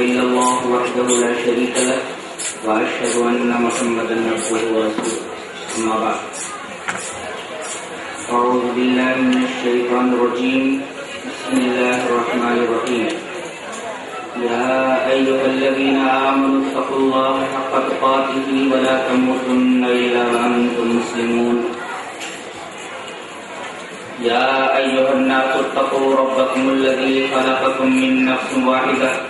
إلا الله وحده لا شريك له وأشهد أن محمدا عبده ورسوله. أما بعد. أعوذ بالله من الشيطان الرجيم. بسم الله الرحمن الرحيم. يا أيها الذين آمنوا اتقوا الله حق تقاته ولا تموتن إلا وأنتم مسلمون. يا أيها الناس اتقوا ربكم الذي خلقكم من نفس واحدة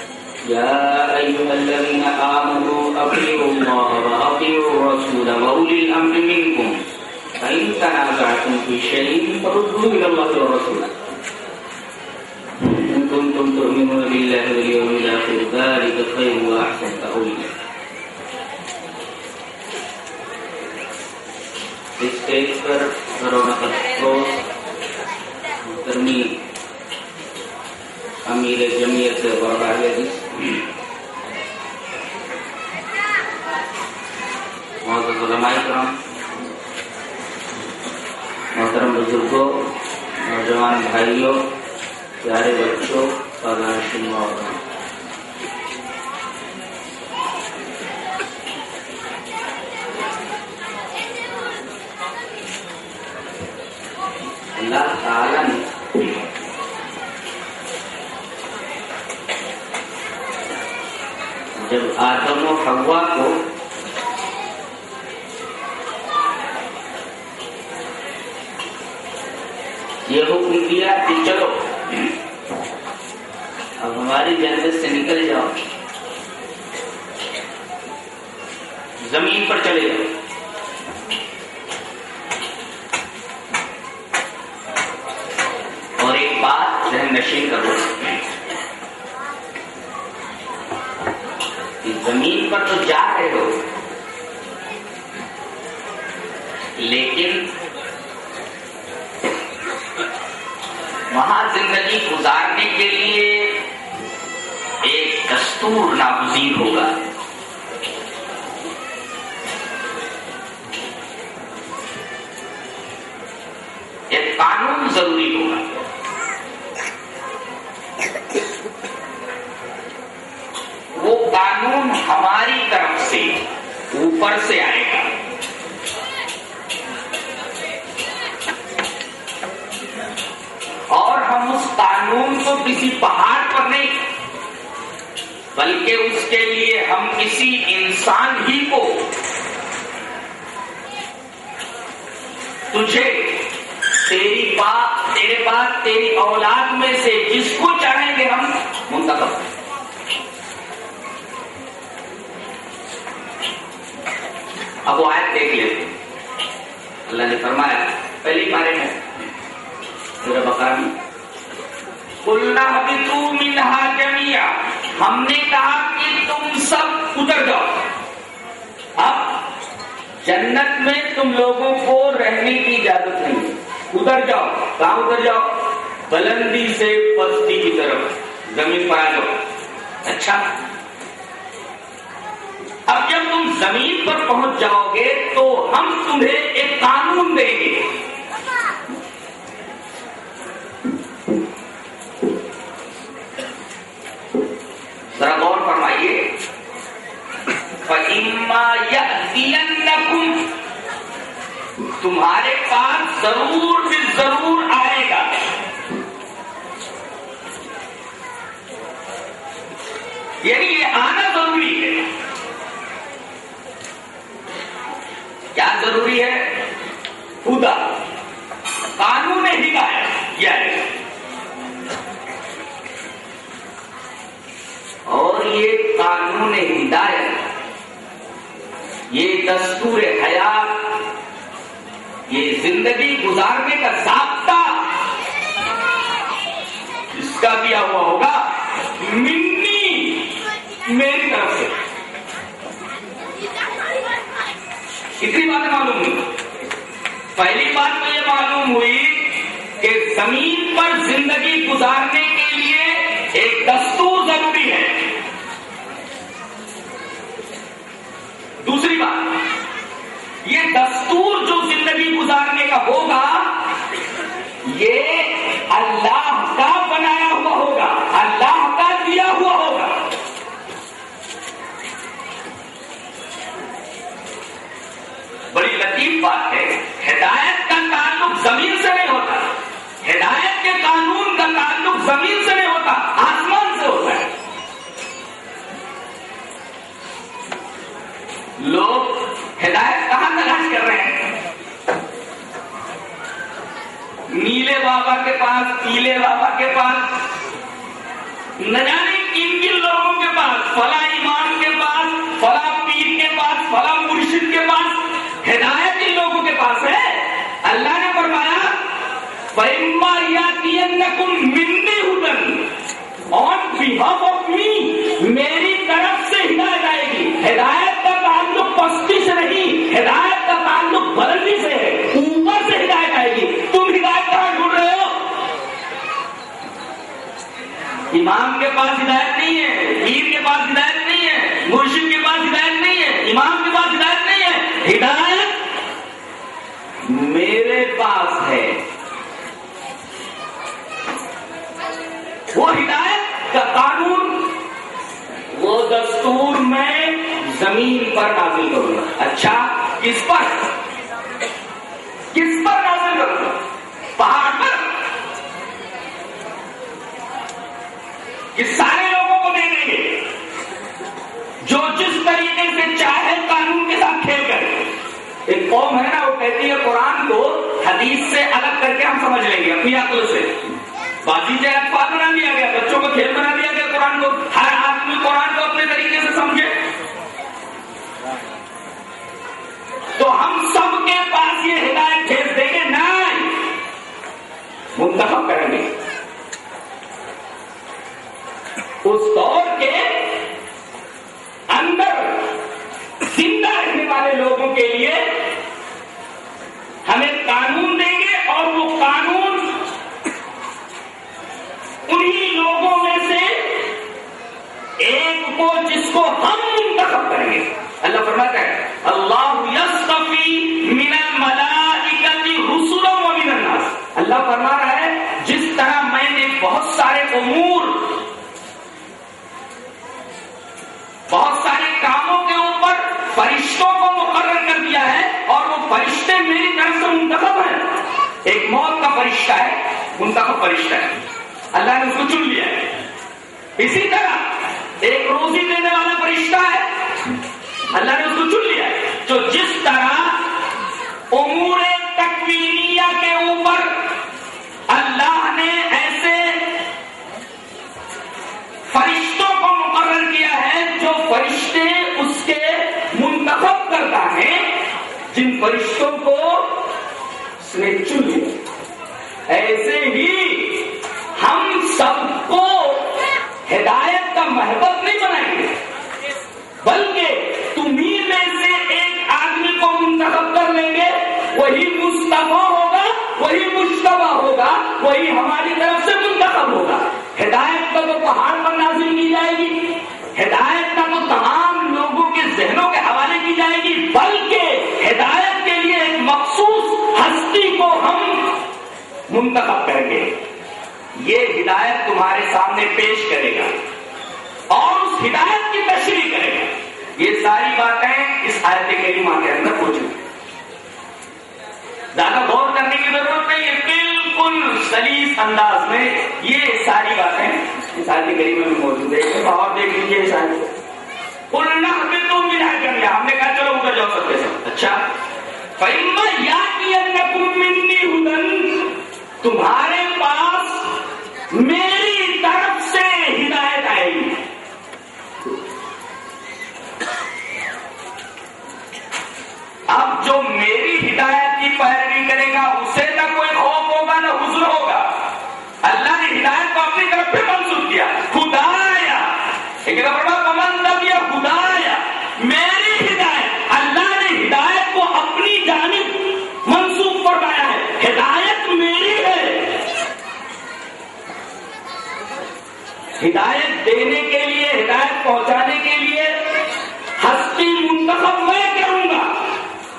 يا أيها الذين آمنوا أطيعوا الله وأطيعوا الرسول وأولي الأمر منكم. فإن تنازعتم في شيء فردوه إلى الله والرسول إن كنتم تؤمنون بالله واليوم الآخر ذلك خير وأحسن تأويلا. اسٹیج پر کرونا افسوس محترمی نوجوان بھائیوں پیارے بچوں اور جی اللہ تعالی نے جب آدم و حوا کو یہ حکم دیا کہ چلو۔ اب ہماری جنت سے نکل جاؤ۔ زمین پر چلے جاؤ۔ اتر جاؤ۔ اب جنت میں تم لوگوں کو رہنے کی اجازت نہیں ہے۔ اتر جاؤ، کہاں اتر جاؤ؟ بلندی سے پستی کی طرف۔ زمین پر آ جاؤ۔ اچھا۔ اب جب تم زمین پر پہنچ جاؤ گے تو ہم تمہیں ایک قانون دیں گے ذرا غور فرمائیے تمہارے پاس ضرور بھی ضرور آئے گا۔ یعنی یہ آنا ضروری ہے۔ کیا ضروری ہے؟ خدا۔ قانون ہدایت۔ ہے اور یہ قانون ہدایت۔ یہ دستور حیات، یہ زندگی گزارنے کا ضابطہ اس کا دیا ہوا ہوگا منی میری طرف سے۔ اتنی باتیں معلوم ہوئی۔ پہلی بات تو یہ معلوم ہوئی کہ زمین پر زندگی گزارنے کے کا ہوگا، یہ اللہ کا بنایا ہوا ہوگا، اللہ کا دیا ہوا ہوگا۔ بڑی لطیف بات ہے، ہدایت کا تعلق زمین سے نہیں ہوتا۔ ہدایت کے قانون کا تعلق زمین سے نہیں ہوتا آسمان سے ہوتا ہے لوگ ہدایت کہاں تلاش کر رہے ہیں نیلے بابا کے پاس پیلے بابا کے پاس۔ نہ جانے کن کن لوگوں کے پاس، فلا ایمان کے پاس، فلا پیر کے پاس، فلا مرشد کے پاس۔ ہدایت ان لوگوں کے پاس ہے۔ اللہ نے فرمایا مندی ہدن آن بہاف آف می میری طرف سے ہدایت آئے گی۔ ہدایت کا تعلق پستی سے نہیں، ہدایت کا تعلق بلندی سے ہے اوپر سے ہدایت آئے گی تم ہدایت کہاں ڈھونڈ رہے ہو امام کے پاس ہدایت نہیں ہے پیر کے پاس ہدایت نہیں ہے، مرشد کے پاس ہدایت نہیں ہے، امام کے پاس ہدایت نہیں ہے۔ ہدایت میرے پاس ہے۔ وہ ہدایت کا قانون، وہ دستور میں زمین پر نازل کروں گا۔ اچھا کس پر؟ قوم ہے نا، وہ کہتی ہے قرآن کو حدیث سے الگ کر کے ہم سمجھ لیں گے، اپنی عقل سے۔ بازی جائے اتفاق بنا دیا گیا، بچوں کو کھیل بنا دیا گیا قرآن کو۔ ہر آدمی قرآن کو اپنے طریقے سے سمجھے۔ تو ہم سب کے پاس یہ ہدایت بھیج دیں گے، نہیں۔ منتخب کریں گے۔ اس دور کے اندر زندہ رہنے والے لوگوں کے لیے ہمیں قانون دیں گے اور وہ قانون انہی لوگوں میں سے ایک کو جس کو ہم منتخب کریں گے۔ اللہ فرماتا ہے، اللہ یصطفی من الملائکۃ رسلا و من الناس۔ اللہ فرما رہا ہے، جس طرح میں نے بہت سارے امور، بہت سارے کاموں کے اوپر فرشتوں فرشتے میری طرف سے منتخب ہیں۔ ایک موت کا فرشتہ ہے منتخب فرشتہ ہے۔ اللہ نے اس کو چن لیا ہے۔ اسی طرح ایک روزی دینے والا فرشتہ ہے۔ اللہ نے اس کو چن لیا ہے۔ جو جس طرح امور فرشتوں کو اس نے چن لیا ایسے ہی ہم سب کو ہدایت کا محبت نہیں بنائیں گے۔ بلکہ تمہیں میں سے ایک آدمی کو منتخب کر لیں گے۔ وہی مصطفیٰ ہوگا، وہی مشتبہ ہوگا، وہی ہماری طرف سے منتخب ہوگا۔ ہدایت کا تو پہاڑ پر نازل کی جائے گی۔ ہدایت منتخب کریں گے یہ ہدایت تمہارے سامنے پیش کرے گا اور اس ہدایت کی تشریح کرے گا۔ یہ ساری باتیں اس آیت کریمہ کے اندر موجود ہیں۔ زیادہ غور کرنے کی ضرورت نہیں ہے، بالکل سلیس انداز میں یہ ساری باتیں اس آیت کریمہ میں موجود ہے اور دیکھ لیجیے شاید النا ہمیں تو ہم نے کہا چلو ادھر جاؤ سکتے اچھا۔ فیما کی تمہارے پاس میری طرف سے ہدایت آئے گی۔ اب جو میری ہدایت کی پیروی کرے گا، اسے نہ کوئی خوف ہوگا، نہ حضر ہوگا۔ اللہ نے ہدایت کو اپنی طرف پہ منسوخ کیا۔ خدا آیا ایک بڑا پمن دیا خدا آیا میری ہدایت اللہ نے ہدایت کو اپنی جانب منسوخ فرمایا ہے ہدایت میری ہے ہدایت دینے کے لیے، ہدایت پہنچانے کے لیے ہستی منتخب میں کروں گا۔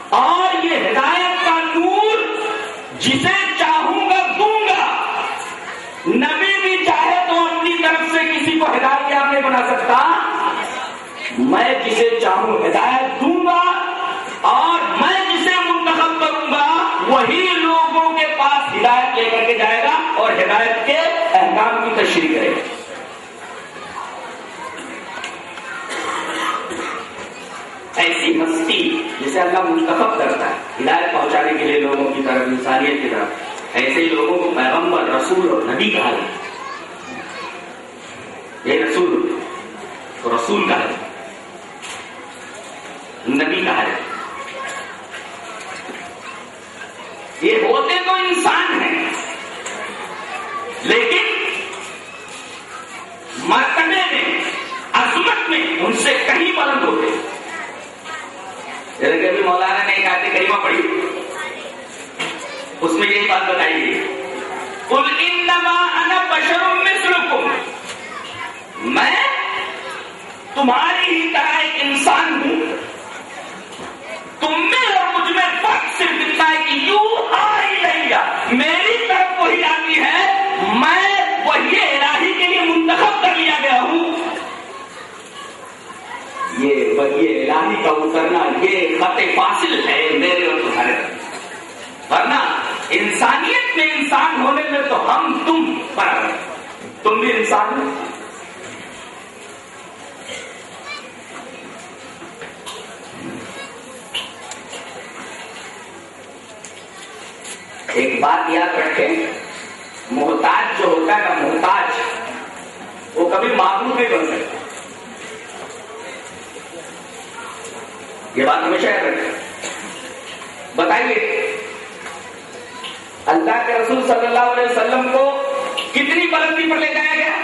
اور یہ ہدایت کا نور جسے چاہوں گا، دوں گا۔ نبی بھی چاہے تو اپنی طرف سے کسی کو ہدایت نہیں بنا سکتا۔ میں جسے چاہوں ہدایت دوں گا اور میں جسے منتخب کروں گا، وہی لوگوں کے پاس ہدایت لے کر کے جائے گا اور ہدایت کے احکام کی تشریح کرے گا۔ ایسی مستی جسے اللہ منتخب کرتا ہے ہدایت پہنچانے کے لیے لوگوں کی طرف انسانیت کی طرف ایسے ہی لوگوں کو پیغمبر رسول اور نبی کہا ہے یہ رسول تو رسول کا ہے نبی کا ہے یہ ہوتے تو انسان ہیں لیکن مرتبے میں عظمت میں ان سے کہیں بلند ہوتے جیسے کہ ابھی مولانا نے ایک آتے کریمہ پڑھی۔ اس میں یہی بات بتائی گئی۔ قل انما انا بشر مثلکم میں تمہاری ہی طرح ایک انسان ہوں۔ تم میں اور مجھ میں فرق صرف اتنا ہے کہ یوں آ ہی نہیں گا میری طرف وہی آتی ہے۔ میں وہی الہی کے لیے منتخب کر لیا گیا ہوں۔ یہ وہی الہی کا اترنا یہ خط فاصل ہے میرے اور تمہارے ورنہ انسانیت میں انسان ہونے میں تو ہم تم برابر تم بھی انسان ہو۔ ایک بات یاد رکھیں، محتاج جو ہوتا ہے نا، محتاج، وہ کبھی معبود نہیں بن سکتا۔ یہ بات ہمیشہ یاد رکھیں۔ بتائیے، اللہ کے رسول صلی اللہ علیہ وسلم کو کتنی بلندی پر لے جایا گیا؟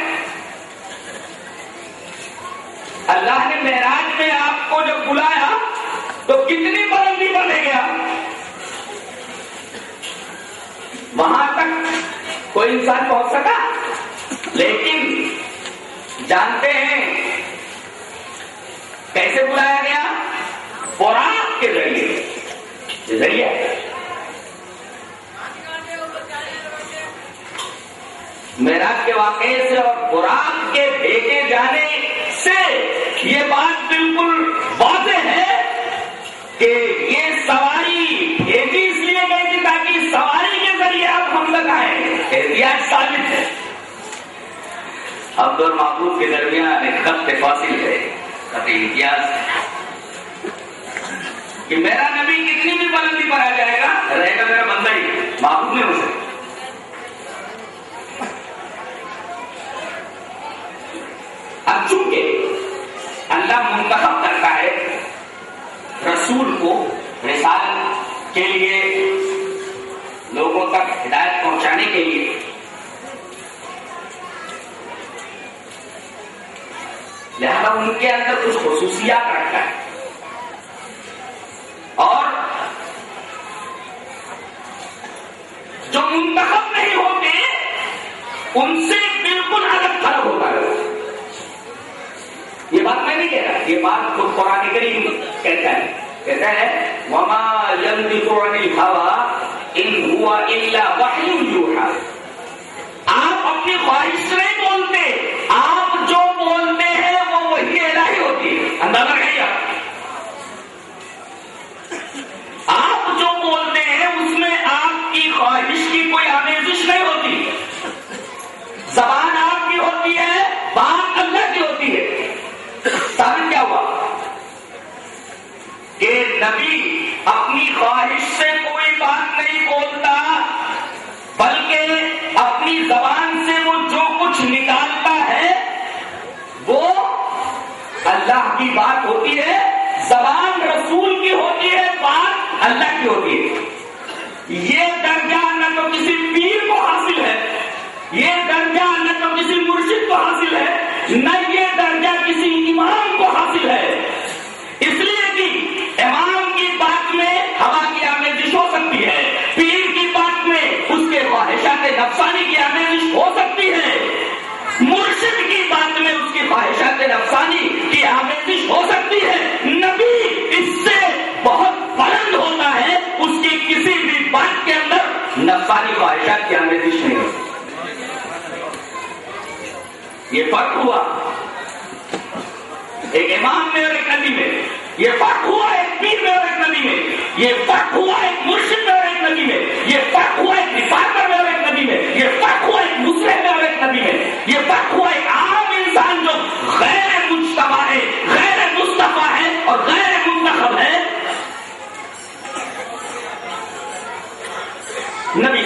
اللہ نے معراج میں آپ کو جب بلایا تو کتنی بلندی پر لے گیا؟ وہاں تک کوئی انسان پہنچ سکا؟ لیکن جانتے ہیں کیسے بلایا گیا؟ خوراک کے ذریعے۔ ذریعہ میراج کے واقعے سے اور خوراک کے بھیجے جانے سے یہ بات بالکل واضح ہے کہ یہ سواری بھیجی اس لیے گئی تھی تاکہ سواری کے ذریعے آپ ہم لگائیں احتیاط ثابت ہے۔ عبد المحبوب کے درمیان ایک خط فاصل ہے۔ خط امتیاز۔ کہ میرا نبی کتنی بھی بلندی پر آ جائے گا، رہے گا میرا بندہ ہی محبوب نہیں ہو سکتا۔ اب چونکہ اللہ منتخب کرتا ہے رسول کو رسالت کے لیے، لوگوں تک ہدایت پہنچانے کے لیے، لہذا ان کے اندر کچھ خصوصیات رکھتا ہے اور جو منتخب نہیں ہوتے ان سے بالکل الگ تھلگ ہوتا ہے۔ یہ بات میں نہیں کہہ رہا، یہ بات خود قرآن کریم کہتا ہے۔ کہتا ہے، وما ينطق عن الهوى ان هو الا وحي يوحى۔ آپ اپنی خواہش سے نہیں بولتے، آپ جو بولتے ہیں وہ وہی الہی ہوتی ہے۔ اندازہ نہیں آپ آپ جو بولتے ہیں اس میں آپ کی خواہش کی کوئی آمیزش نہیں ہوتی زبان آپ کی ہوتی ہے بات اللہ کی ہوتی ہے اپنی خواہش سے کوئی بات نہیں بولتا، بلکہ اپنی زبان سے وہ جو کچھ نکالتا ہے، وہ اللہ کی بات ہوتی ہے، زبان رسول کی ہوتی ہے، بات اللہ کی ہوتی ہے۔ یہ درجہ نہ تو کسی پیر کو حاصل ہے، یہ درجہ نہ تو کسی مرشد کو حاصل ہے، نہ یہ درجہ کسی امام کو حاصل ہے۔ اس لیے کہ امام کی بات میں ہوا کی آمیزش ہو سکتی ہے۔ پیر کی بات میں اس کے خواہشات نفسانی کی آمیزش ہو سکتی ہے۔ مرشد کی بات میں اس کی خواہشات نفسانی کی آمیزش ہو سکتی ہے۔ نبی اس سے بہت بلند ہوتا ہے۔ اس کی کسی بھی بات کے اندر نفسانی خواہشات کی آمیزش نہیں۔ ہوتی یہ فرق ہوا۔ ایک امام میں اور ایک نبی میں یہ فرق ہوا ایک پیر میں اور ایک نبی میں، یہ فرق ہوا ایک مرشد میں اور ایک نبی میں، یہ فرق ہوا ایک رفاقر میں اور ایک نبی میں، یہ فرق ہوا ایک مسلم میں اور ایک نبی میں، یہ فرق ہوا ایک عام انسان جو غیر مشتبہ ہے، غیر مصطفیٰ ہے اور غیر منتخب ہے۔ نبی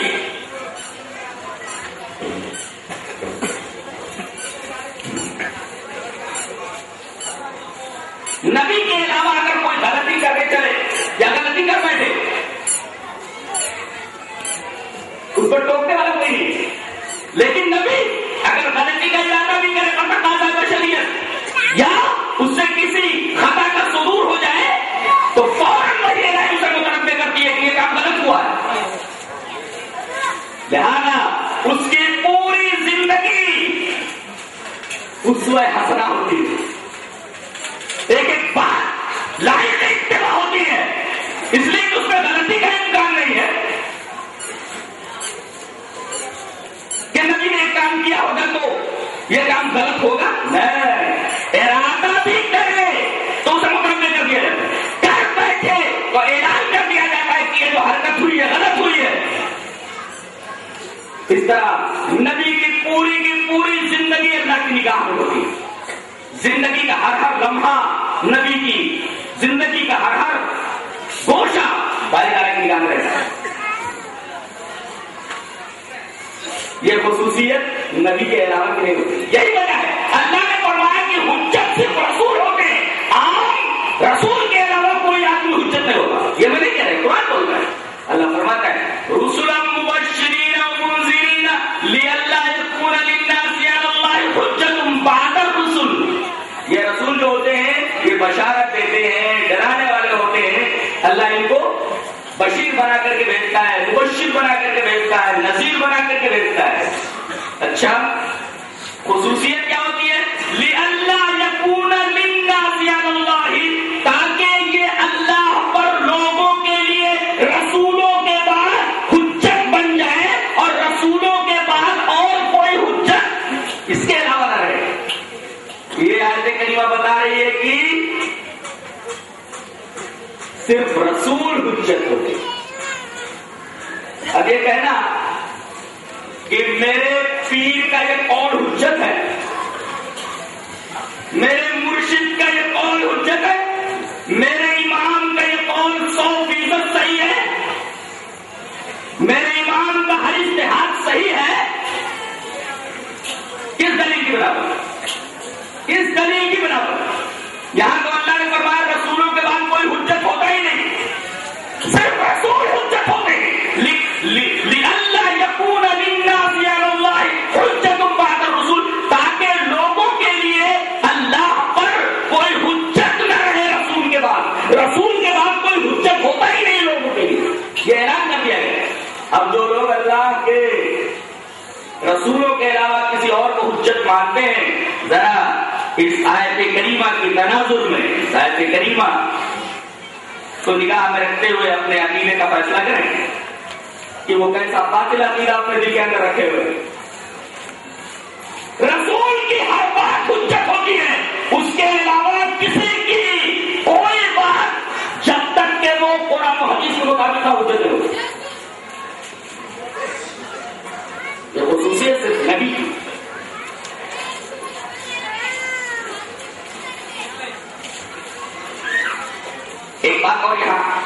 کے علاوہ اگر کوئی غلطی کر کے چلے یا غلطی کر بیٹھے اس پر ٹوکنے والا کوئی نہیں۔ لیکن نبی، اگر غلطی کا ارادہ بھی کرے پتا بشریت یا اس سے کسی خطا کا صدور ہو جائے، تو فوراً وہی رائے اسے متنوع کرتی ہے کہ یہ کام غلط ہوا۔ ہے لہذا اس کی پوری زندگی اس حسنا یہ کام غلط ہوگا؟ نہیں۔ ارادہ بھی کرے۔ تو اسے مقابلے کر دیا جاتا ہے کر بیٹھے تو اعلان کر دیا جاتا ہے کہ یہ جو حرکت ہوئی ہے، غلط ہوئی ہے۔ اس طرح نبی کی پوری کی پوری زندگی اللہ کی نگاہ میں ہوتی ہے۔ زندگی کا ہر ہر لمحہ نبی کی زندگی کا ہر ہر گوشہ باری کی نگاہ میں رہتا ہے۔ یہ خصوصیت نبی کے علاوہ کی نہیں ہوتی یہی وجہ ہے، اللہ نے فرمایا کہ حجت صرف رسول ہوتے ہیں۔ عام رسول کے علاوہ کوئی آدمی حجت نہیں ہوتا۔ یہ میں نہیں کہہ رہے قرآن بولتا ہے۔ اللہ فرماتا ہے رسول مبشرین منذرین، لئلا یکون للناس علی اللہ حجت بعد الرسل۔ یہ رسول جو ہوتے ہیں، یہ بشارت دیتے ہیں، ڈرانے والے ہوتے ہیں۔ اللہ ان کو بشیر بنا کر کے بھیجتا ہے، مبشر بنا کر کے بھیجتا ہے، نذیر بنا کر کے بھیجتا ہے۔ اچھا خصوصیت کیا ہوتی ہے؟ لِأَلَّا يَكُونَ لِلنَّاسِ عَلَى اللَّهِ تاکہ یہ اللہ پر لوگوں کے لیے، رسولوں کے بعد حجت بن جائے اور رسولوں کے بعد اور کوئی حجت۔ اس کے علاوہ نہ رہے۔ یہ آیت کریمہ بتا رہی ہے کہ صرف رسول حجت ہوتے۔ اب یہ کہنا کہ میرے کا یہ قول حجت ہے۔ میرے مرشد کا یہ اور حجت ہے۔ میرے امام کا یہ قول سو فیصد صحیح ہے۔ میرے امام کا ہر اشتہار صحیح ہے۔ کس دلیل کی برابر؟ کس دلیل کی برابر؟ رسولوں کے علاوہ کسی اور کو حجت مانتے ہیں؟ ذرا اس آیت کریمہ کی تناظر میں آیت کریمہ کو نگاہ میں رکھتے ہوئے اپنے عقیدے کا فیصلہ کریں کہ وہ کیسا باطل عقیدہ اپنے دل کے اندر رکھے ہوئے رسول کی ہر بات حجت ہوتی ہے۔ اس کے علاوہ کسی کی کوئی بات جب تک کہ وہ قرآن و حدیث کے مطابق حجت نہیں ہوتی نبی ایک بات اور یہاں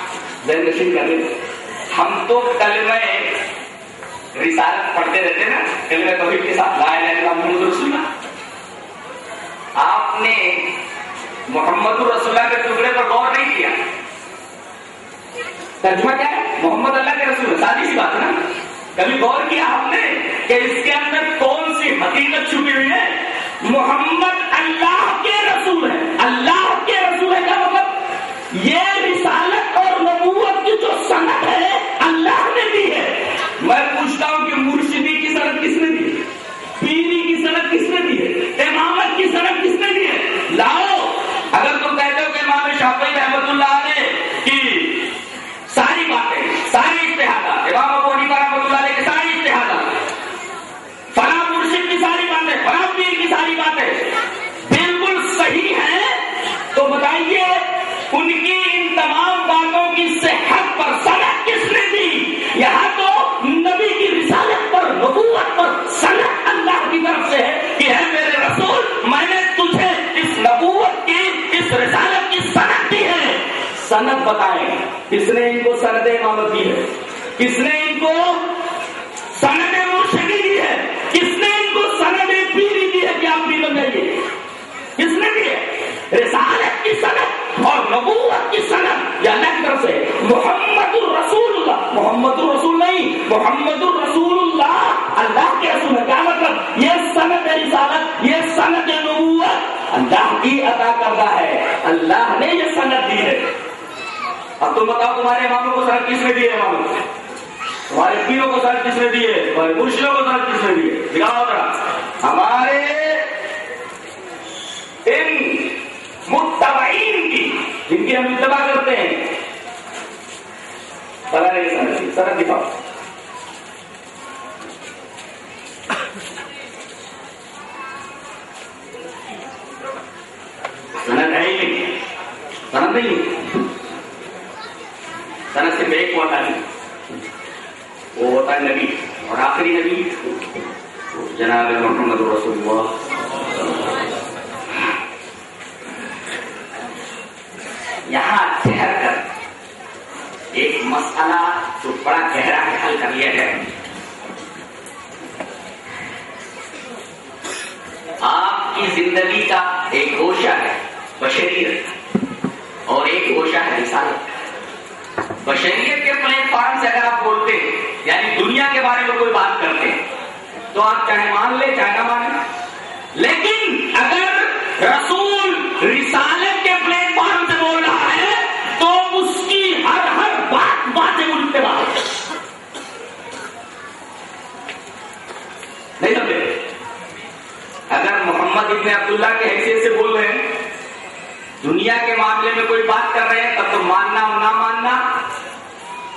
ذہن نشین کر لیں ہم تو کل میں رسالت پڑھتے رہتے نا کل میں کبھی کے ساتھ لا الہ الا محمد رسول اللہ آپ نے محمد رسول اللہ کے ٹکڑے پر غور نہیں کیا۔ ترجمہ کیا ہے؟ محمد اللہ کے رسول۔ سادی سی بات ہے نا۔ کبھی غور کیا آپ نے کہ اس کے اندر کون سی حقیقت چھپی ہوئی ہے؟ محمد اللہ کے رسول ہے، اللہ ہے صنعت بتائیں۔ کس نے ان کو صنعت امامت دی ہے؟ کس نے ان کو صنعت مرشدی دی ہے؟ کس نے ان کو صنعت پیری دی ہے کہ آپ بھی بن جائیے کس نے دی ہے؟ رسالت کی صنعت اور نبوت کی صنعت یا اللہ کی طرف سے محمد الرسول اللہ محمد الرسول نہیں محمد الرسول اللہ اللہ کے رسول ہے۔ کیا مطلب؟ یہ صنعت رسالت، یہ صنعت نبوت اللہ کی عطا کردہ ہے۔ اللہ نے یہ صنعت دی ہے۔ اب تم بتاؤ تمہارے اماموں کو سر کس نے دی ہے اماموں تمہارے پیروں کو سر کس نے دی ہے؟ تمہارے مرشدوں کو سر کس نے دی ہے؟ دکھاؤ ذرا۔ ہمارے ان متبعین کی، جن کی ہم اتباع کرتے ہیں۔ سر سر دکھاؤ۔ سند ہے ہی نہیں۔ سند نہیں۔ سند صرف ایک ہوتا نہیں جی۔ وہ ہوتا ہے نبی۔ اور آخری نبی۔ جناب محمد رسول اللہ۔ یہاں ٹھہر کر ایک مسئلہ جو بڑا گہرا ہے حل کر لیا گیا۔ آپ کی زندگی کا ایک گوشہ ہے، بشریت۔ اور ایک گوشہ ہے رسالت۔ بشریت کے پلیٹ فارم سے اگر آپ بولتے ہیں یعنی دنیا کے بارے میں کوئی بات کرتے تو آپ چاہے مان لیں، چاہے نہ مانیں۔ لیکن اگر رسول رسالت کے پلیٹ فارم سے بول رہا ہے، تو اس کی ہر ہر بات باتیں اٹھتے بات نہیں سمجھے؟ اگر محمد ابن عبداللہ کے حیثیت سے بول رہے ہیں، دنیا کے معاملے میں کوئی بات کر رہے ہیں، تب تو ماننا، نہ ماننا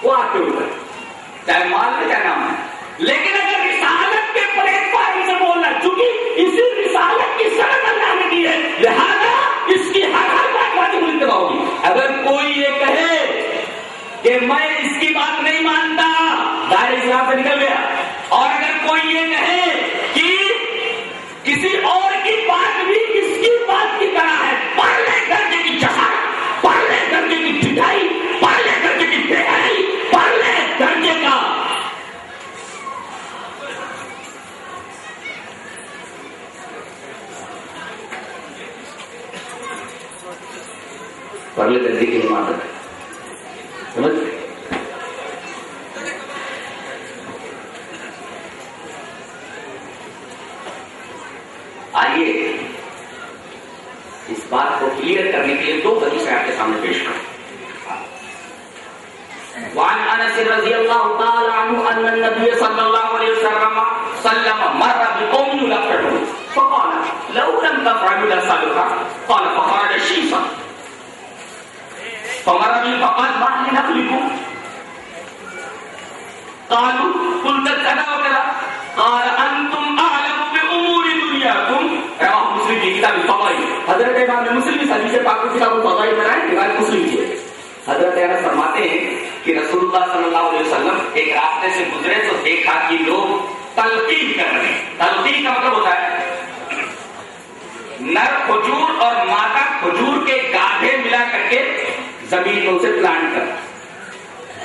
وہ آپ کے اوپر چاہے مان لے چاہے نہ مان لیکن اگر رسالت کے پلیٹ فارم سے بولنا چونکہ اسی رسالت کی سڑک اللہ نے دی ہے، لہذا اس کی ہر ہر بات باتیں ملتے ہوگی۔ اگر کوئی یہ کہے کہ میں اس کی بات نہیں مانتا دائرے اسلام سے نکل گیا۔ اور اگر کوئی یہ کہے کہ کسی اور کی بات بھی اس کی بات کی طرح ہے پڑھنے درجے کی جہاز پڑھنے درجے کی ٹھٹائی پڑھنے درجے کی بےحائی پڑھنے درجے کا پڑھنے درجے کی عمارت ہے سمجھ آئیے، اس بات کو کلیئر کرنے کے لیے دو حدیث آپ کے سامنے پیش کریں۔ وعن انس رضی اللہ تعالی عنہ ان النبي صلی اللہ علیہ وسلم سلم مر بقوم يلقون فقال، لو لم تفعلوا لسالك قال فخرج شيصا فمر بي فقال ما لنقلكم قالوا قلت كذا وكذا۔ قال، انتم اعلم بامور دنياكم۔ رواه مسلم کی کتاب الفضائل حضرت امام مسلم اس حدیث پاک کو کتاب الفضائل میں ہے روایت مسلم کی ہے۔ حضرت انس فرماتے ہیں کہ رسول اللہ صلی اللہ علیہ وسلم ایک راستے سے گزرے تو دیکھا کہ لوگ تلقین کر رہے ہیں۔ تلقین کا مطلب ہوتا ہے نر کھجور اور مادہ کھجور کے گاڑھے ملا کر کے زمین میں اسے پلانٹ کر،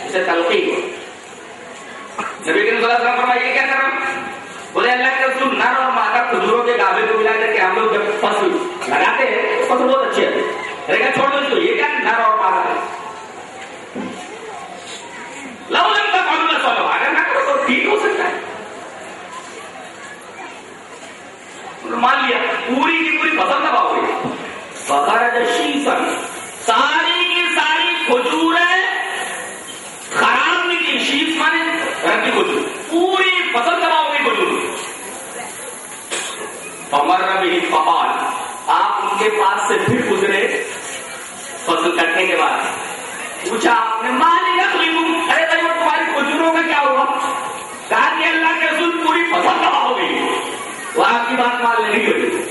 اسے تلقی ہو نبی کریم صلی اللہ علیہ وسلم فرمایا یہ کیا کر رہا بولے، اللہ کے رسول نر اور مادہ کھجوروں کے گابے کو ملا کر کے ہم لوگ جب فصل لگاتے ہیں تو فصل بہت اچھی ہے۔ لیکن چھوڑ دو اس کو۔ یہ کیا نر اور مادہ ہے؟ لو لم تک ہم نے سولو اگر نہ کرو تو ٹھیک ہو سکتا ہے۔ مان لیا، پوری کی پوری فصل دباؤ گئی۔ فخر شیفن۔ ساری کی ساری کھجوریں خراب نکلی شیف مانے رکھی کھجور۔ پوری فصل دباؤ گئی کھجور۔ عمر ربی فقال، آپ ان کے پاس سے پھر گزرے فصل کٹنے کے بعد۔ پوچھا، آپ نے مالی نقلی ارے بھائی وہ تمہاری کھجوروں کا کیا ہوا؟ کہا کہ اللہ کے رسول پوری فصل تباہ ہو گئی۔ وہ آپ کی بات مان لینی ہوئی۔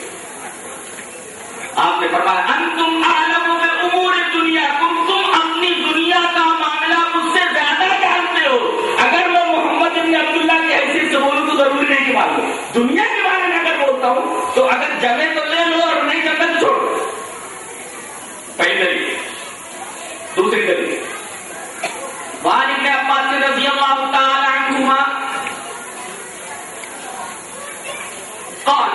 آپ نے فرمایا، انتم عالم میں امور دنیا تم تو ضروری نہیں کہ دنیا کے بارے میں اگر بولتا ہوں تو اگر جمے تو لے لو اور نہیں جمے تو چھوڑو پہلی دلیل۔ دوسری دلیل۔ والد عباس رضی اللہ تعالی عنہما قال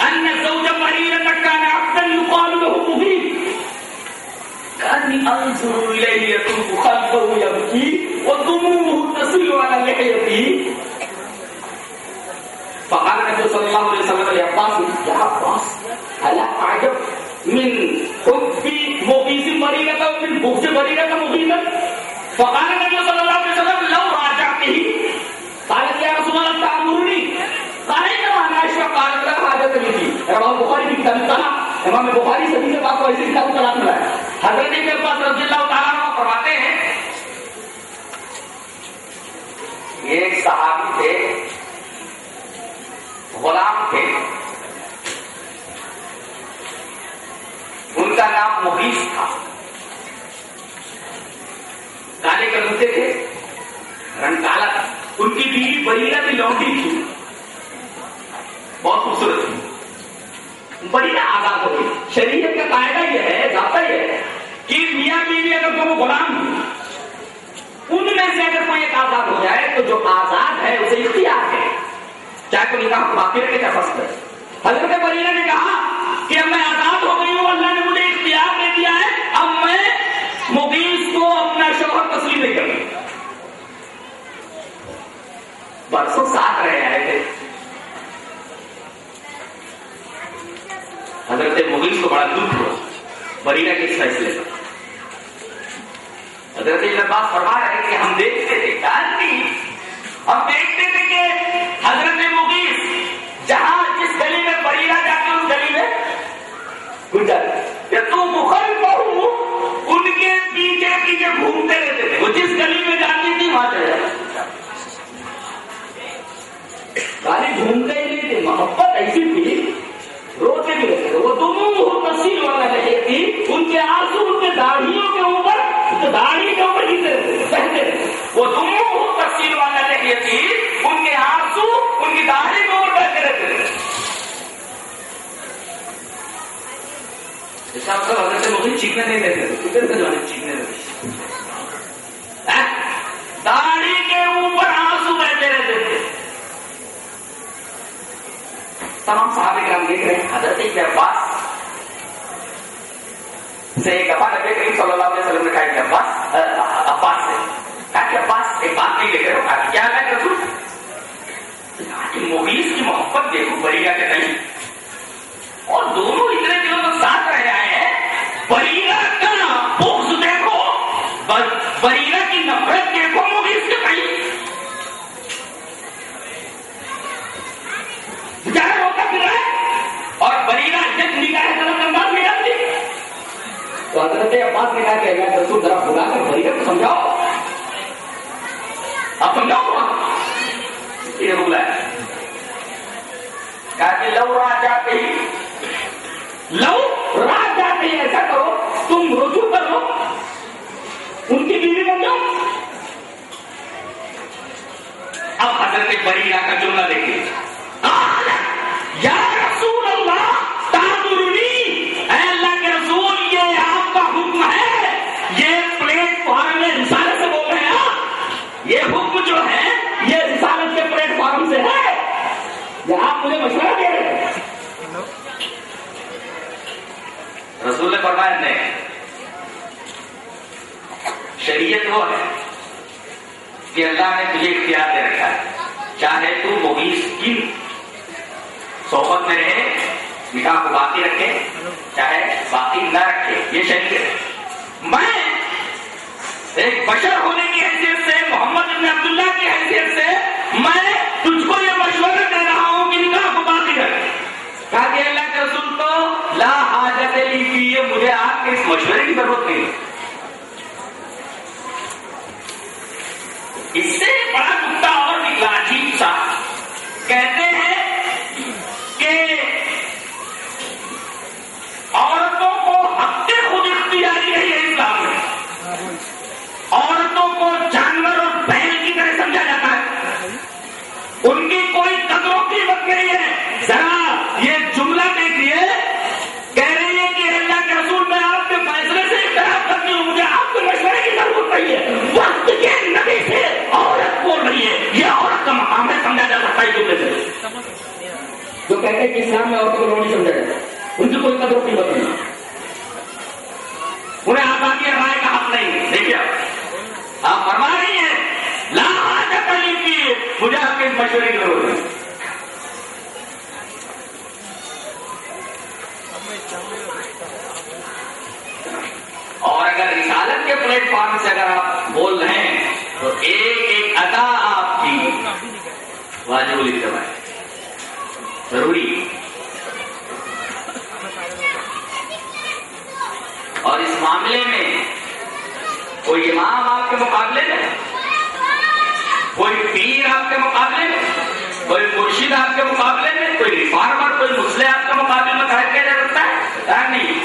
أن الزوج بريرة كان عبدا يقال له مغيث كأني أنظر إليه يطوف خلفه يبكي ودموعه تصل على لحيته. فقال النبي صلى الله عليه وسلم لعباس، يا عباس ألا أعجب من حب مغيث بريرة ومن بغض بريرة مغيثا فقال النبي صلى الله عليه وسلم، لو راجعته. قالت يا رسول الله تأمرني. قال انما انا اشرب قال، لا حاجة لي رواه البخاري في كتاب الطلاق امام بخاری سبھی سے بات کو ایسے کتاب الطلاق میں لایا حضرت ابن عباس رضی اللہ تعالیٰ فرماتے ہیں ایک صحابی تھے، غلام تھے۔ ان کا نام مغیث تھا۔ کالے کرتے تھے؟ رنگ کالا ان کی بیوی بریرہ بھی لونڈی تھی۔ بہت خوبصورت تھی۔ بریرہ آزاد ہو گئی۔ شریعت کا قاعدہ یہ ہے، ضابطہ یہ ہے کہ میاں بیوی اگر دونوں غلام ان میں سے اگر کوئی ایک آزاد ہو جائے، تو جو آزاد ہے اسے اختیار ہے۔ چاہے کوئی نکاح باقی رکھے کا فصل ہے حضرت بریرہ نے کہا کہ اب میں آزاد ہو گئی ہوں، اللہ نے مجھے اختیار دے دیا ہے، اب میں مبیس کو اپنا شوہر تسلیم نہیں کروں۔ برسوں ساتھ رہے آئے تھے۔ حضرت مغیث کو بڑا دکھ ہوا۔ بریرہ کے فیصلے پر۔ حضرت عباس فرما رہے کہ ہم دیکھتے تھے کانتی ہم دیکھتے تھے کہ حضرت مغیث جہاں جس گلی میں بریرہ جاتے اس گلی میں گزر۔ یا تو مخل بہو ان کے پیچھے پیچھے گھومتے رہتے تھے۔ وہ جس گلی میں جاتی تھی، وہاں چلے جاتے خالی گھومتے ہی نہیں تھے، محبت ایسی تھی۔ روتے بھی رہتے تھے۔ وہ دونوں تفصیل والا رہے تھی ان کے آنسو، ان کے داڑھیوں کے اوپر داڑھی کے اوپر گرتے وہ دونوں تفصیل والا رہے تھی ان کے آنسو ان کی داڑھی کے اوپر بہتے رہتے تھے حضرت مغل چیخنے نہیں دیتے تھے کدھر سے جانے چیخنے دیتے داڑھی کے اوپر آنسو بہتے رہتے تھے تمام صحابہ کرام دیکھ رہے ہیں، حضرت ابن عباس سے ایک دفعہ نبی کریم صلی اللہ علیہ وسلم نے کہا کہ عباس عباس سے کہا کہ عباس ایک بات نہیں لے کر کہا کیا ہے رسول کہ مغیث کی محبت دیکھو بریرہ کے نہیں اور دونوں تو حضرت عباس نے کہا کہ اگر رسول ذرا بلا کر بریرہ کو سمجھاؤ۔ آپ سمجھاؤ یہ رولا ہے۔ کہا کہ لو راہ جاتے ہی لو راہ جاتے ہی ایسا کرو، تم رجوع کرو ان کی بیوی بن جاؤ۔ اب حضرت بریرہ کا جملہ کہتے ہیں کہ اسلام میں عورتوں کو نہیں سمجھا جاتا ان کی کوئی قدر و قیمت نہیں۔ انہیں آزادی رائے کا حق نہیں۔ دیکھیے آپ۔ فرما رہی ہیں، لا حاجت کی مجھے آپ کے مشورے کی ضرورت ہے اور اگر رسالت کے پلیٹ فارم سے اگر آپ بول رہے ہیں، تو ایک ایک ادا آپ کی واجب الاتباع ہے۔ ضروری اور اس معاملے میں کوئی امام آپ کے مقابلے میں؟ کوئی پیر آپ کے مقابلے میں؟ کوئی مرشد آپ کے مقابلے میں؟ کوئی ریفارمر، کوئی مسئلے آپ کے مقابلے میں کھڑا کیا جا سکتا ہے؟ نہیں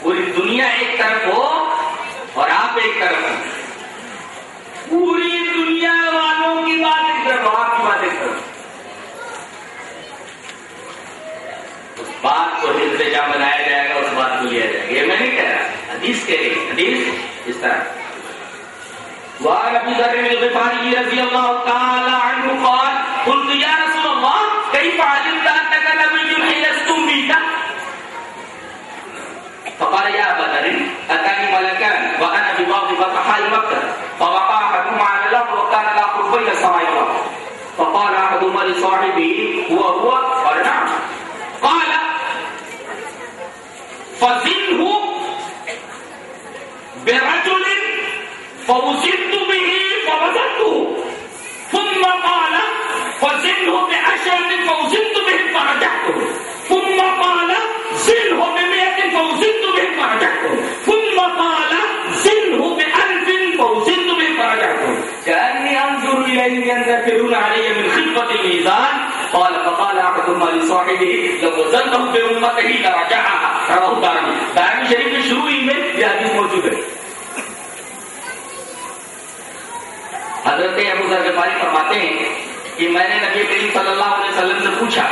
پوری دنیا ایک طرف ہو اور آپ ایک طرف ہو پوری دنیا والوں کی بات ایک طرف آپ کی بات ایک طرف۔ بات کو دل سے جہاں بنایا جائے گا، اس بات کو لیا جائے گا۔ یہ میں نہیں کہہ رہا، حدیث کہہ رہی حدیث اس طرح۔ وعن ابي ذر الغفاري رضي الله تعالى عنه قال، قلت يا رسول الله كيف علمت انك نبي بك فقال يا ابا ذر اتاني ملكان وانا ببعض فتحاء مكه فوقع احدهما على الارض وكان الاخر بين السماء والارض فقال احدهما لصاحبه، هو هو، قال، نعم۔ فزنه برجل فوزنت به فوزنته ثم قال فزنه بعشرة فوزنت به فرجعته ثم قال زنه بمئة فوزنت به فرجعته ثم قال زنه بألف فوزنت به فرجعته كأني أنظر إليهم ينتفرون علي من خفة الميزان قال، فقال أحدهما لصاحبه، لو وزنته بأمته لرجعها. رواه دارمي دارمي شريف میں شروع ہی میں یہ حدیث موجود ہے. حضرت ابو ذر غفاری فرماتے ہیں کہ میں نے نبی کریم صلی اللہ علیہ وسلم سے پوچھا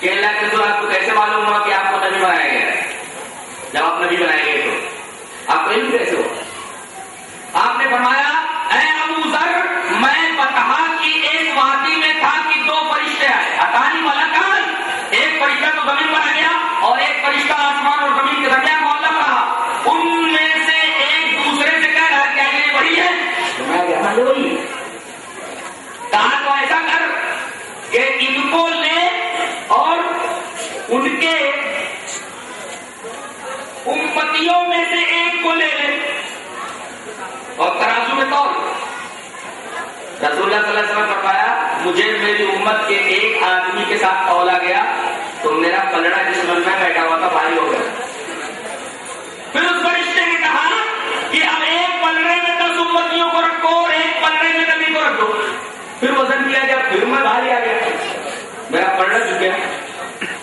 کہ اللہ کے آپ کو کیسے معلوم ہوا کہ آپ کو نبی بنایا گیا جب آپ نبی بنائے گئے تو آپ کو علم کیسے ہوا آپ نے فرمایا فرشتہ آسمان اور زمین کے درمیان معلق رہا ان میں سے ایک دوسرے سے کہہ رہا کیا یہ وہی ہے۔ وہی کہا تو ایسا کر کہ ان کو لے اور ان کے امتیوں میں سے ایک کو لے لے۔ اور ترازو میں توڑ رسول اللہ صلی اللہ علیہ وسلم فرمایا، مجھے میری امت کے ایک آدمی کے ساتھ تولا گیا تو میرا پلڑا جس من میں بیٹھا ہوا ہو گیا پھر اس فرشتے نے کہا کہ اب ایک پلڑے میں دس امتیوں کو رکھو اور ایک پلڑے میں نبی کو رکھو۔ پھر وزن کیا گیا؟ پھر میں بھاری آ گیا۔ میرا پلڑا جھک گیا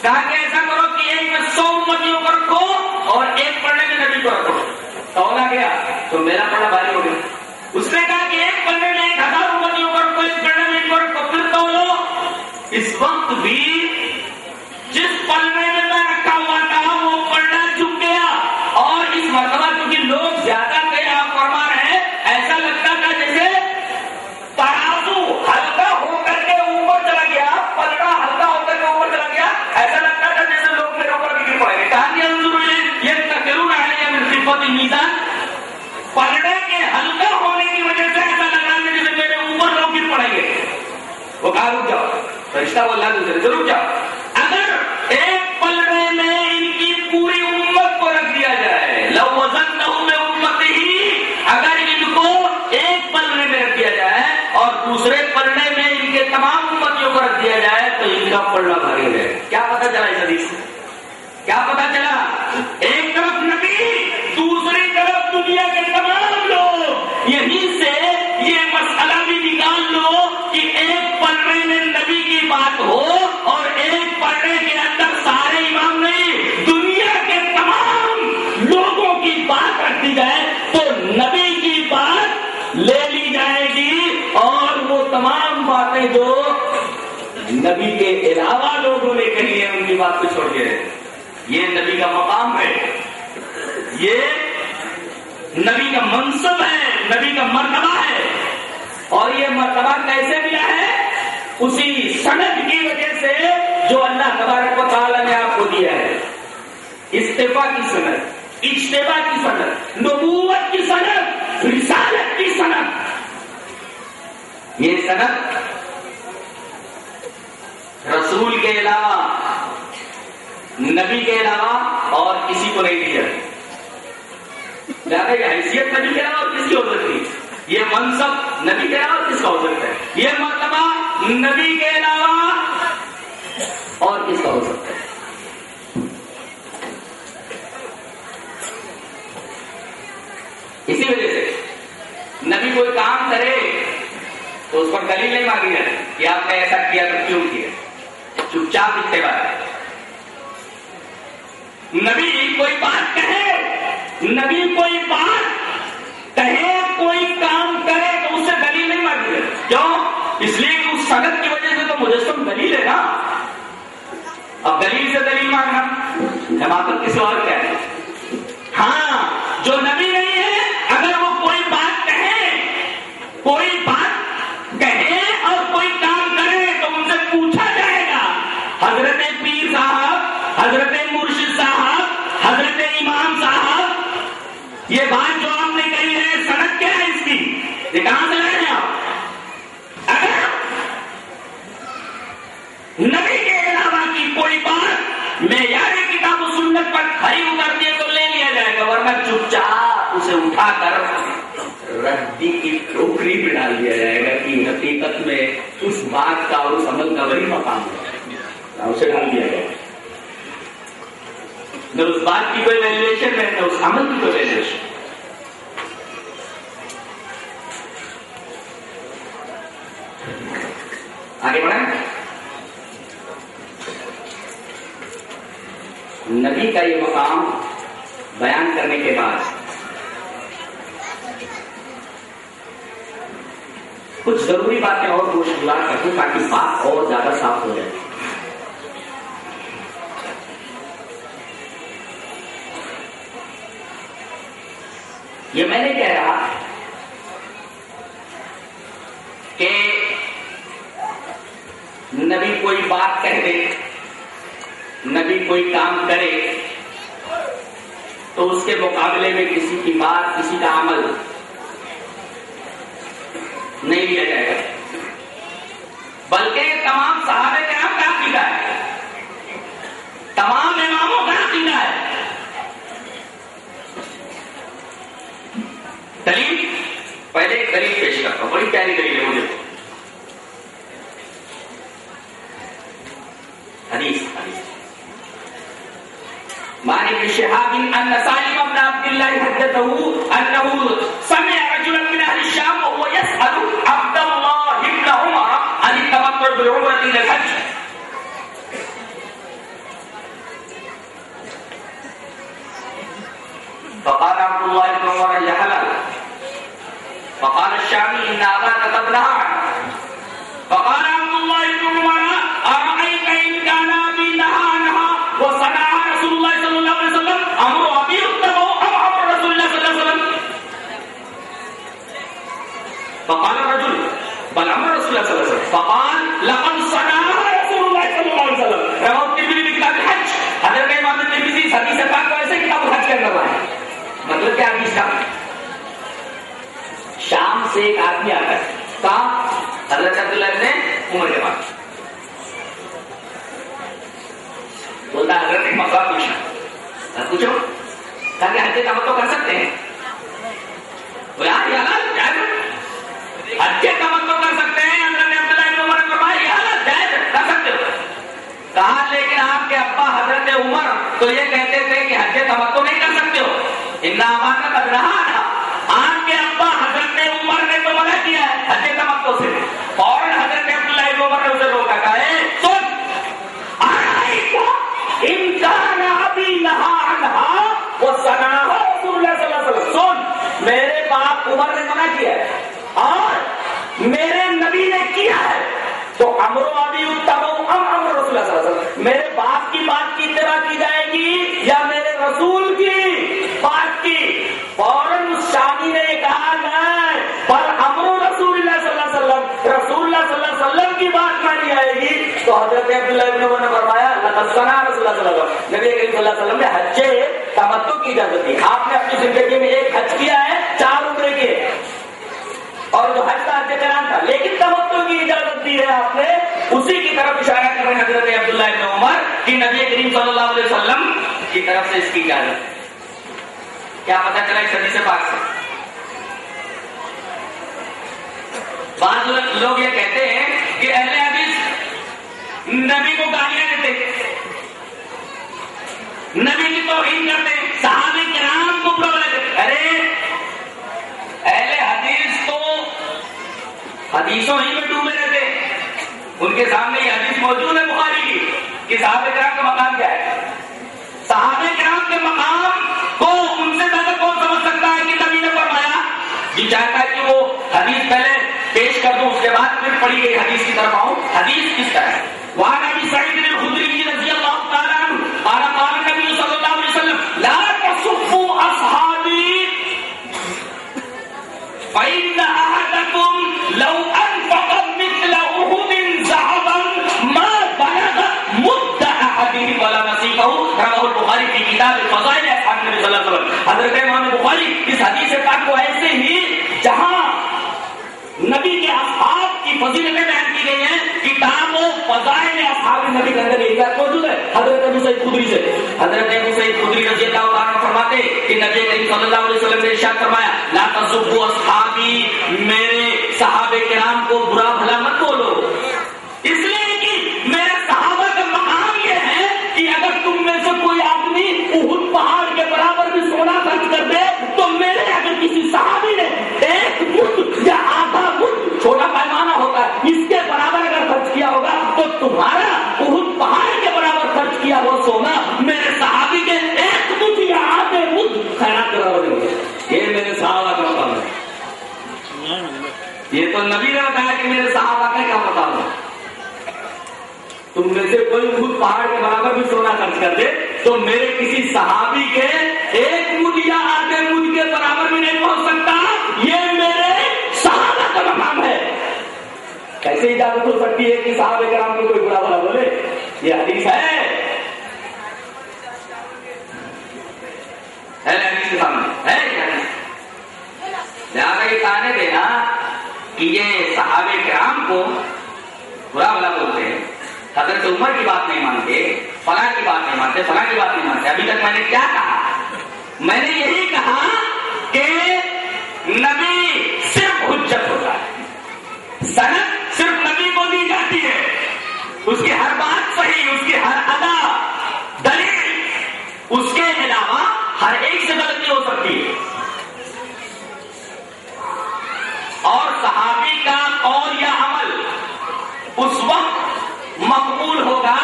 کہا کہ ایسا کرو کہ ایک میں سو امتیوں کو رکھو اور ایک پلڑے میں نبی کو رکھو۔ تولا گیا؟ تو میرا پلڑا بھاری ہو گیا۔ اس نے کہا کہ ایک پلڑے میں ایک ہزار امتیوں کو رکھو، ایک پلڑے میں ایک کو رکھو۔ پھر تو اس وقت بھی جس پلڑے میں میں رکھا ہوا تھا وہ پلڑا جھک گیا اور اس مرتبہ کیونکہ لوگ زیادہ تھے آپ فرما رہے ہیں ایسا لگتا تھا جیسے ترازو ہلکا ہو کر کے اوپر چلا گیا پلڑا ہلکا ہو کر کے اوپر چلا گیا ایسا لگتا تھا جیسے لوگ میرے اوپر بھی گر پڑے گے کہانی انظر یہ تکرون ہے یہ من صفت میزان پلڑے کے ہلکا ہونے کی وجہ سے ایسا جاؤ. فرشتہ بول رہا دوسرے سے رک جاؤ. اگر ایک پلڑے میں ان کی پوری امت کو رکھ دیا جائے، لو وزن میں امت ہی اگر ان کو ایک پلڑے میں رکھ دیا جائے اور دوسرے پلڑے میں ان کے تمام امتیوں کو رکھ دیا جائے، تو ان کا پلڑا بھاری ہے۔ کیا پتا چلا اس حدیث سے؟ کیا پتا چلا؟ ایک تمام باتیں جو نبی کے علاوہ لوگوں نے کہی ہے ان کی بات کو چھوڑ کے۔ یہ نبی کا مقام ہے۔ یہ نبی کا منصب ہے، نبی کا مرتبہ ہے۔ اور یہ مرتبہ کیسے ملا ہے؟ اسی سند کی وجہ سے جو اللہ تبارک و تعالیٰ نے آپ کو دیا ہے۔ استفا کی صنعت اجتبا کی صنعت نبوت کی صنعت رسالت کی صنعت یہ صنعت رسول کے علاوہ، نبی کے علاوہ اور کسی کو نہیں دیا۔ زیادہ یہ حیثیت نبی کے علاوہ اور کس کی ہو سکتی یہ منصب نبی کے علاوہ کس کا ہو سکتا ہے؟ یہ مرتبہ نبی کے علاوہ اور کس کا ہو سکتا ہے؟ اسی وجہ سے نبی کوئی کام کرے، تو اس پر دلیل نہیں مانگی جائے کہ آپ نے ایسا کیا تو کیوں کیا؟ چپ چاپ اتنے بات نبی کوئی بات کہے، نبی کوئی بات کہے، کوئی کام کرے تو اسے دلیل نہیں مانگی کیوں؟ اس لیے کہ اس سنت کی وجہ سے تو مجسم دلیل ہے نا۔ اب دلیل سے دلیل مانگنا۔ حماقت کسی اور کیا ہے یہ بات جو آپ نے کہی ہے سڑک کیا ہے اس کی؟ یہ کہاں سے لائے آپ؟ اگر نبی کے علاوہ کی کوئی بات میں یار کتاب و سنت پر کھڑی اترتی ہے تو لے لیا جائے گا، ورنہ چپ چاپ اسے اٹھا کر ردی کی ٹوکری پہ ڈال دیا جائے گا کہ حقیقت میں اس بات کا اور اس عمل کا وہی مقام ہے۔ اسے ڈال دیا جائے۔ گا جب اس بات کی کوئی ویلیویشن ہے تو اس عمل کی کوئی ویلیویشن آگے بڑھیں۔ نبی کا یہ مقام بیان کرنے کے بعد کچھ ضروری باتیں اور گوشت کر دوں تاکہ بات اور زیادہ صاف ہو جائے۔ یہ میں نے کہہ رہا کہ نبی کوئی بات کہہ دے نبی کوئی کام کرے، تو اس کے مقابلے میں کسی کی بات، کسی کا عمل نہیں لیا جائے گا۔ بلکہ تمام صحابہ کے کا عقیدہ ہے۔ تمام اماموں کا دلیل پہلے ایک دلیل پیش کرتا ہوں، بڑی پیاری دلیل ہے مجھے۔ حدیث حدیث۔ مالك بن شهاب ان سالم بن عبد الله حدثه انه سمع رجلا من اهل الشام وهو يسال عبد الله بن عمر عن التمتع بالعمره الى الحج فقال عبد الله بن عمر، يا حلال فقال الشامي ان اباك قد نهى عنه فقال عبد الله بن عمر ارايت ان كان ابي نهى عنها وصنع رسول الله صلى الله عليه وسلم؟ امر ابي يتبع ام امر رسول الله صلى الله عليه وسلم؟ فقال الرجل، بل امر رسول الله صلى الله عليه وسلم. فقال، لقد صنع رسول الله صلى الله عليه وسلم. رواه الترمذي بكتاب الحج. حضرت امام الترمذی حدیث پاک کو ایسے کتاب الحج کے اندر ہے۔ مطلب کیا حدیث کا؟ سے ایک آدمی آتا ہے کہاں حضرت عبداللہ نے عمر کے پاس بولتا حضرت ایک مسئلہ پوچھا پوچھو تاکہ حج کا تو کر سکتے ہیں بولا حج کا کر سکتے ہیں حضرت عبداللہ ابن عمر یہ حالت جائز کر سکتے ہو کہا لیکن آپ کے ابا حضرت عمر تو یہ کہتے تھے کہ حج کا نہیں کر سکتے ہو امام کا رہا تھا آپ کے ابا عمر نے منع کیا ہے۔ اور میرے نبی نے کیا ہے؟ تو امرو ابھی اتم ام امر رسول اللہ صلی اللہ علیہ وسلم۔ میرے باپ کی بات کی اتباع کی جائے گی یا میرے رسول کی بات کی؟ فوراً اس شادی نے کہا، نہیں، پر امرو رسول اللہ صلی اللہ علیہ وسلم، رسول اللہ صلی اللہ علیہ وسلم کی بات مانی جائے گی۔ تو حضرت عبداللہ ابن عمر نے فرمایا، لقد سنا رسول اللہ صلی اللہ علیہ وسلم۔ نبی کریم صلی اللہ علیہ وسلم نے حج تمتو کی اجازت دی۔ آپ نے اپنی زندگی میں ایک حج کیا ہے، چار عمرے اور جو حج کا حج کرام تھا، لیکن تمتو کی اجازت دی ہے آپ نے۔ اسی کی طرف اشارہ کر رہے ہیں حضرت عبداللہ ابن عمر کہ نبی کریم صلی اللہ علیہ وسلم کی طرف سے اس کی اجازت۔ کیا پتہ چلا اس حدیث پاک سے۔ بعض لوگ یہ کہتے ہیں کہ اہل حدیث نبی کو گالیاں دیتے نبی کی توہین کرتے صحابہ کرام کو پرابلم ارے اہل حدیث تو حدیثوں ہی میں ڈوبے رہتے ان کے سامنے یہ حدیث موجود ہے بخاری کی کہ صحابہ کرام کا مقام کیا ہے؟ صحابہ کرام کے مقام کو ان سے زیادہ کون سمجھ سکتا ہے کہ تبھی نے فرمایا؟ یہ چاہتا ہے کہ وہ حدیث پہلے پیش کر دوں اس کے بعد پھر پڑھی گئی حدیث کی طرف آؤں۔ حدیث کس طرح ہے؟ وہاں نبی سعید بن خدری رضی اللہ تعالیٰ عنہ قال قال نبی صلی اللہ علیہ وسلم لا تصفوا اصحابی فإن أحدكم لو أنفق مثل أحد ذهبا ما بلغ مد أحدهم ولا نصيبه رواه البخاري في كتاب الفضائل أصحاب النبي صلى الله عليه وسلم. حضرت امام بخاری اس حدیث پاک کو ایسے ہی جہاں نبی کے اصحاب کی فضیلتیں بیان کی گئی ہیں کتاب و فضائل اصحاب نبی کے اندر یہ بات موجود ہے، حضرت ابو سعید خدری سے۔ حضرت ابو سعید خدری رضی اللہ عنہ فرماتے کہ نبی کریم صلی اللہ علیہ وسلم نے ارشاد فرمایا، لا تسبوا اصحابی، میرے صحابہ کرام کو برا بھلا مت بولو۔ تو نبی نے بتایا کہ میرے صحابہ کا کیا مقام ہے تم میں سے کوئی خود پہاڑ کے برابر بھی سونا خرچ کر دے تو میرے کسی صحابی کے ایک مد یا آدھے مد کے برابر بھی نہیں پہنچ سکتا یہ میرے صحابہ کا مقام ہے کیسے اجازت ہو سکتی ہے کہ صحابہ کرام کو کوئی برا بھلا بولے یہ حدیث ہے حدیث کے سامنے ہے لہٰذا یہ کہنے دینا کہ یہ صحابہ کرام کو برا بھلا بولتے ہیں۔ حضرت عمر کی بات نہیں مانتے، فلاں کی بات نہیں مانتے، فلاں کی بات نہیں مانتے۔ ابھی تک میں نے کیا کہا؟ میں نے یہی کہا کہ نبی صرف حجت ہوتا ہے۔ صنعت صرف نبی کو دی جاتی ہے۔ اس کی ہر بات صحیح، اس کی ہر ادا دلیل، اس کے علاوہ ہر ایک سے غلطی ہو سکتی۔ ہے اور صحابی کا قول یا عمل اس وقت مقبول ہوگا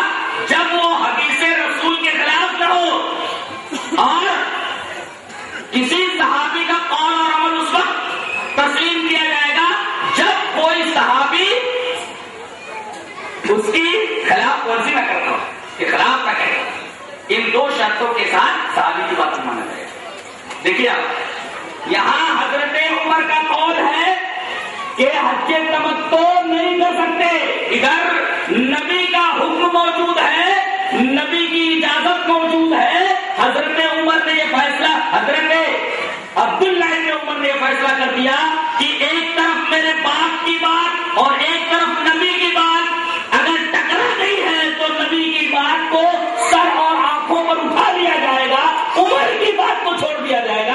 جب وہ حدیث رسول کے خلاف نہ ہو اور کسی صحابی کا قول اور عمل اس وقت تسلیم کیا جائے گا جب کوئی صحابی اس کی خلاف ورزی نہ کرتا ہو، کہ خلاف نہ کرے۔ ان دو شرطوں کے ساتھ صحابی کی بات مانا جائے۔ گا دیکھیے آپ، یہاں حضرت عمر کا کہ حج تمتو نہیں کر سکتے۔ ادھر نبی کا حکم موجود ہے، نبی کی اجازت موجود ہے۔ حضرت عمر نے یہ فیصلہ، حضرت عبداللہ نے عمر نے یہ فیصلہ کر دیا کہ ایک طرف میرے باپ کی بات اور ایک طرف نبی کی بات۔ اگر ٹکرا نہیں ہے تو نبی کی بات کو سر اور آنکھوں پر اٹھا لیا جائے گا، عمر کی بات کو چھوڑ دیا جائے گا۔